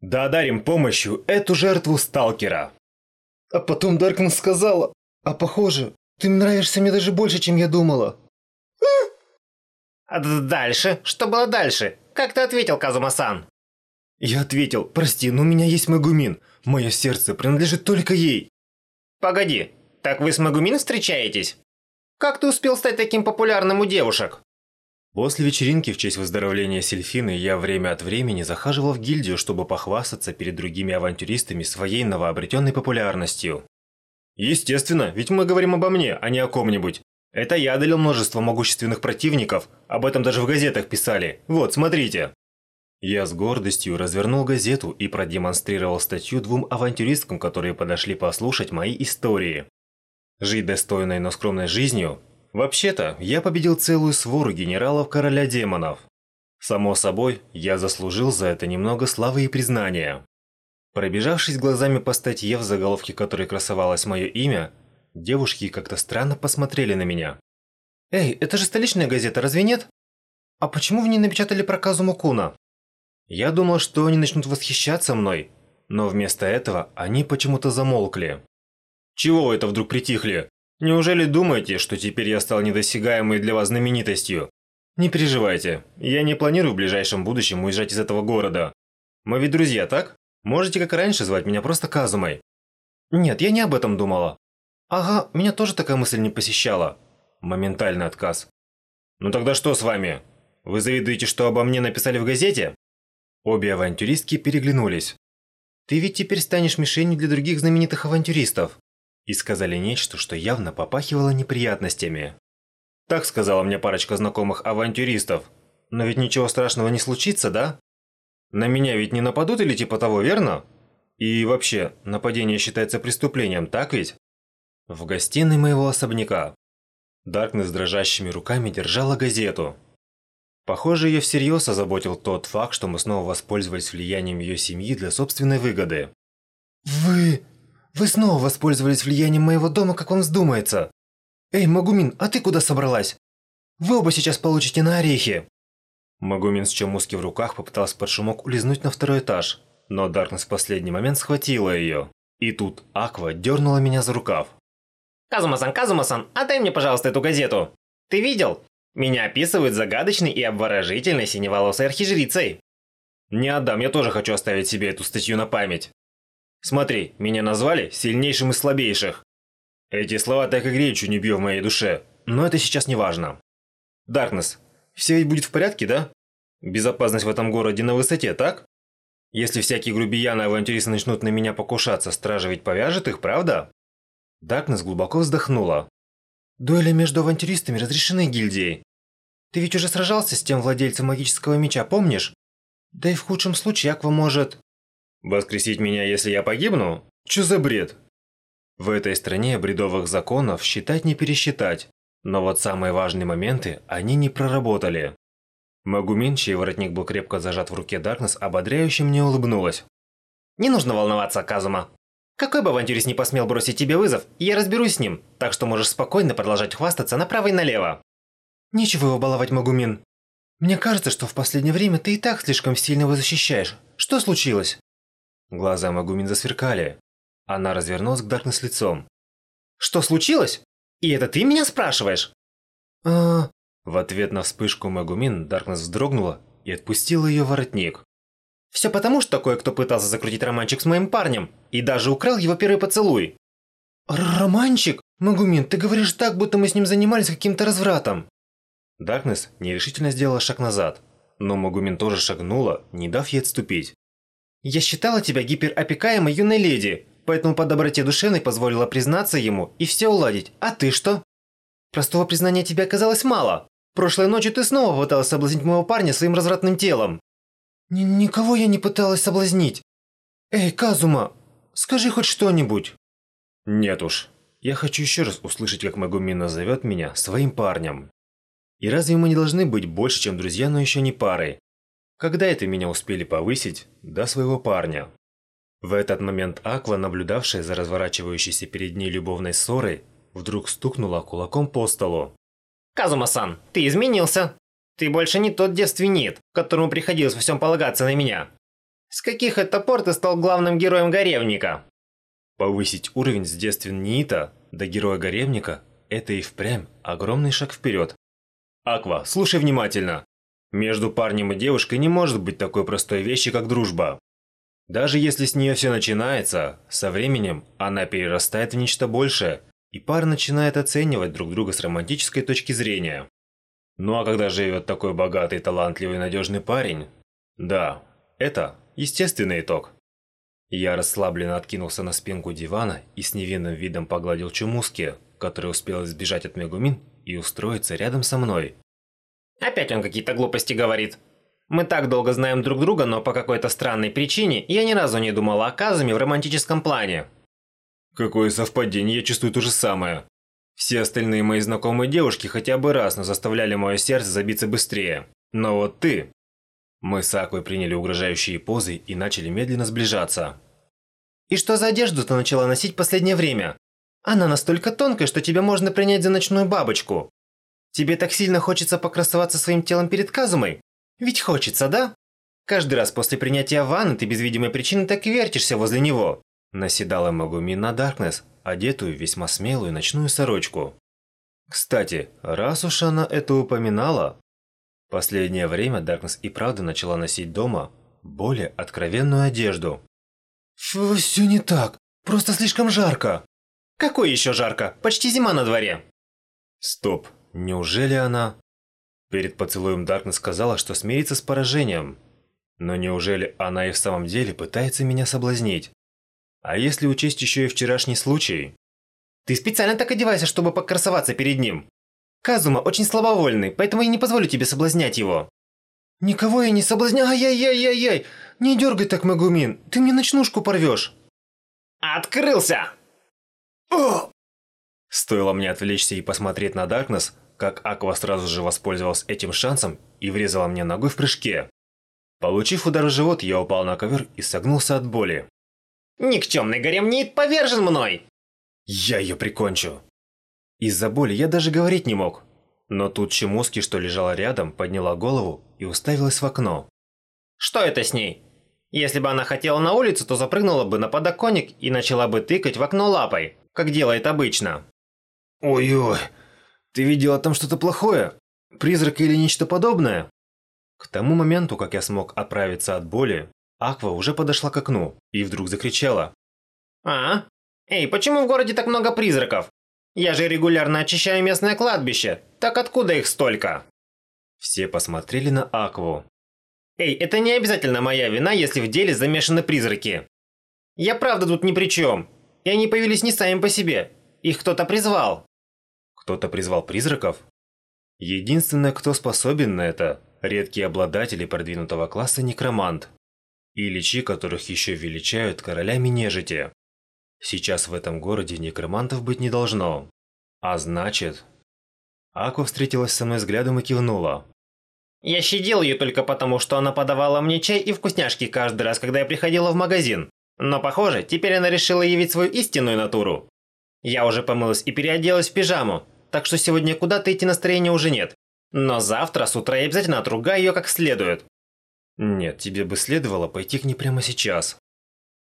Да одарим помощью эту жертву сталкера. А потом Даркнесс сказала, а похоже, ты нравишься мне даже больше, чем я думала. А дальше? Что было дальше? Как ты ответил, Казума-сан? Я ответил, прости, но у меня есть Магумин. Мое сердце принадлежит только ей. Погоди, так вы с Магумин встречаетесь? Как ты успел стать таким популярным у девушек? После вечеринки в честь выздоровления Сельфины я время от времени захаживал в гильдию, чтобы похвастаться перед другими авантюристами своей новообретенной популярностью. Естественно, ведь мы говорим обо мне, а не о ком-нибудь. Это я одолел множество могущественных противников, об этом даже в газетах писали. Вот, смотрите. Я с гордостью развернул газету и продемонстрировал статью двум авантюристкам, которые подошли послушать мои истории. Жить достойной, но скромной жизнью Вообще-то, я победил целую свору генералов короля демонов. Само собой, я заслужил за это немного славы и признания. Пробежавшись глазами по статье, в заголовке которой красовалось мое имя, девушки как-то странно посмотрели на меня. «Эй, это же столичная газета, разве нет? А почему в ней напечатали про Казуму Куна?» Я думал, что они начнут восхищаться мной, но вместо этого они почему-то замолкли. «Чего это вдруг притихли? Неужели думаете, что теперь я стал недосягаемой для вас знаменитостью? Не переживайте, я не планирую в ближайшем будущем уезжать из этого города. Мы ведь друзья, так? Можете как раньше звать меня просто Казумой. Нет, я не об этом думала. Ага, меня тоже такая мысль не посещала. Моментальный отказ. Ну тогда что с вами? Вы завидуете, что обо мне написали в газете? Обе авантюристки переглянулись. Ты ведь теперь станешь мишенью для других знаменитых авантюристов и сказали нечто, что явно попахивало неприятностями. Так сказала мне парочка знакомых авантюристов. Но ведь ничего страшного не случится, да? На меня ведь не нападут или типа того, верно? И вообще, нападение считается преступлением, так ведь? В гостиной моего особняка. Даркнесс дрожащими руками держала газету. Похоже, ее всерьез озаботил тот факт, что мы снова воспользовались влиянием ее семьи для собственной выгоды. «Вы... Вы снова воспользовались влиянием моего дома, как вам вздумается. Эй, Магумин, а ты куда собралась? Вы оба сейчас получите на орехи. Магумин с Чамуски в руках попытался под шумок улизнуть на второй этаж, но Даркнесс в последний момент схватила ее. И тут Аква дернула меня за рукав. Казума-сан, Казума-сан, отдай мне, пожалуйста, эту газету. Ты видел? Меня описывают загадочной и обворожительной синеволосой архижрицей. Не отдам, я тоже хочу оставить себе эту статью на память. Смотри, меня назвали сильнейшим из слабейших. Эти слова так и греют не бью в моей душе, но это сейчас не важно. Даркнесс, все ведь будет в порядке, да? Безопасность в этом городе на высоте, так? Если всякие грубияны авантюристы начнут на меня покушаться, стража ведь повяжет их, правда? Даркнесс глубоко вздохнула. Дуэли между авантюристами разрешены гильдией. Ты ведь уже сражался с тем владельцем магического меча, помнишь? Да и в худшем случае Аква может... Воскресить меня, если я погибну? Чё за бред? В этой стране бредовых законов считать не пересчитать, но вот самые важные моменты они не проработали. Магумин, чей воротник был крепко зажат в руке Даркнесс, ободряюще мне улыбнулась. «Не нужно волноваться, Казума. Какой бы авантюрист не посмел бросить тебе вызов, я разберусь с ним, так что можешь спокойно продолжать хвастаться направо и налево». «Нечего его баловать, Магумин. Мне кажется, что в последнее время ты и так слишком сильно его защищаешь. Что случилось?» Глаза Магумин засверкали. Она развернулась к Даркнесс лицом. «Что случилось? И это ты меня спрашиваешь?» а В ответ на вспышку Магумин Даркнесс вздрогнула и отпустила ее воротник. «Все потому, что кое-кто пытался закрутить романчик с моим парнем и даже украл его первый поцелуй». «Романчик? Магумин, ты говоришь так, будто мы с ним занимались каким-то развратом». Даркнесс нерешительно сделала шаг назад, но Магумин тоже шагнула, не дав ей отступить. Я считала тебя гиперопекаемой юной леди, поэтому по доброте душевной позволила признаться ему и все уладить. А ты что? Простого признания тебе оказалось мало. Прошлой ночью ты снова пыталась соблазнить моего парня своим развратным телом. Н никого я не пыталась соблазнить. Эй, Казума, скажи хоть что-нибудь. Нет уж. Я хочу еще раз услышать, как Магумин назовет меня своим парнем. И разве мы не должны быть больше, чем друзья, но еще не парой? Когда это меня успели повысить до своего парня? В этот момент Аква, наблюдавшая за разворачивающейся перед ней любовной ссорой, вдруг стукнула кулаком по столу. «Казума-сан, ты изменился! Ты больше не тот девственнит, которому приходилось во всем полагаться на меня!» С каких это пор ты стал главным героем Горевника? Повысить уровень с девствен Ниита до героя Горевника – это и впрямь огромный шаг вперед. Аква, слушай внимательно. Между парнем и девушкой не может быть такой простой вещи, как дружба. Даже если с нее все начинается, со временем она перерастает в нечто большее, и пара начинает оценивать друг друга с романтической точки зрения. Ну а когда живет такой богатый, талантливый, надежный парень, да, это естественный итог. Я расслабленно откинулся на спинку дивана и с невинным видом погладил Чумуски, который успел избежать от Мегумин и устроиться рядом со мной. Опять он какие-то глупости говорит. Мы так долго знаем друг друга, но по какой-то странной причине я ни разу не думала о Казуме в романтическом плане. Какое совпадение, я чувствую то же самое. Все остальные мои знакомые девушки хотя бы раз, но заставляли мое сердце забиться быстрее. Но вот ты... Мы с Аквой приняли угрожающие позы и начали медленно сближаться. И что за одежду ты начала носить последнее время? Она настолько тонкая, что тебя можно принять за ночную бабочку. Тебе так сильно хочется покрасоваться своим телом перед Казумой? Ведь хочется, да? Каждый раз после принятия ванны ты без видимой причины так и вертишься возле него. Наседала Магуми на Даркнесс, одетую в весьма смелую ночную сорочку. Кстати, раз уж она это упоминала, последнее время Даркнесс и правда начала носить дома более откровенную одежду. Все не так. Просто слишком жарко. Какой еще жарко? Почти зима на дворе. Стоп, неужели она... Перед поцелуем Даркнесс сказала, что смирится с поражением. Но неужели она и в самом деле пытается меня соблазнить? А если учесть еще и вчерашний случай? Ты специально так одевайся, чтобы покрасоваться перед ним. Казума очень слабовольный, поэтому я не позволю тебе соблазнять его. Никого я не соблазняю. Ай-яй-яй-яй-яй. Не дергай так, Магумин. Ты мне ночнушку порвешь. Открылся! О! Стоило мне отвлечься и посмотреть на Даркнесс, как Аква сразу же воспользовалась этим шансом и врезала мне ногой в прыжке. Получив удар в живот, я упал на ковер и согнулся от боли. Никчемный гаремнит повержен мной! Я ее прикончу. Из-за боли я даже говорить не мог. Но тут Чемуски, что лежала рядом, подняла голову и уставилась в окно. Что это с ней? Если бы она хотела на улицу, то запрыгнула бы на подоконник и начала бы тыкать в окно лапой, как делает обычно. Ой-ой, ты видела там что-то плохое? Призрак или нечто подобное? К тому моменту, как я смог оправиться от боли, Аква уже подошла к окну и вдруг закричала. А? Эй, почему в городе так много призраков? Я же регулярно очищаю местное кладбище. Так откуда их столько? Все посмотрели на Акву. Эй, это не обязательно моя вина, если в деле замешаны призраки. Я правда тут ни при чем. И они появились не сами по себе. Их кто-то призвал. Кто-то призвал призраков? Единственное, кто способен на это, редкие обладатели продвинутого класса некромант и личи которых еще величают королями нежити. Сейчас в этом городе некромантов быть не должно. А значит... Аква встретилась со мной взглядом и кивнула. Я щадил ее только потому, что она подавала мне чай и вкусняшки каждый раз, когда я приходила в магазин. Но похоже, теперь она решила явить свою истинную натуру. Я уже помылась и переоделась в пижаму, так что сегодня куда-то идти настроения уже нет. Но завтра с утра я обязательно отругаю ее как следует. Нет, тебе бы следовало пойти к ней прямо сейчас.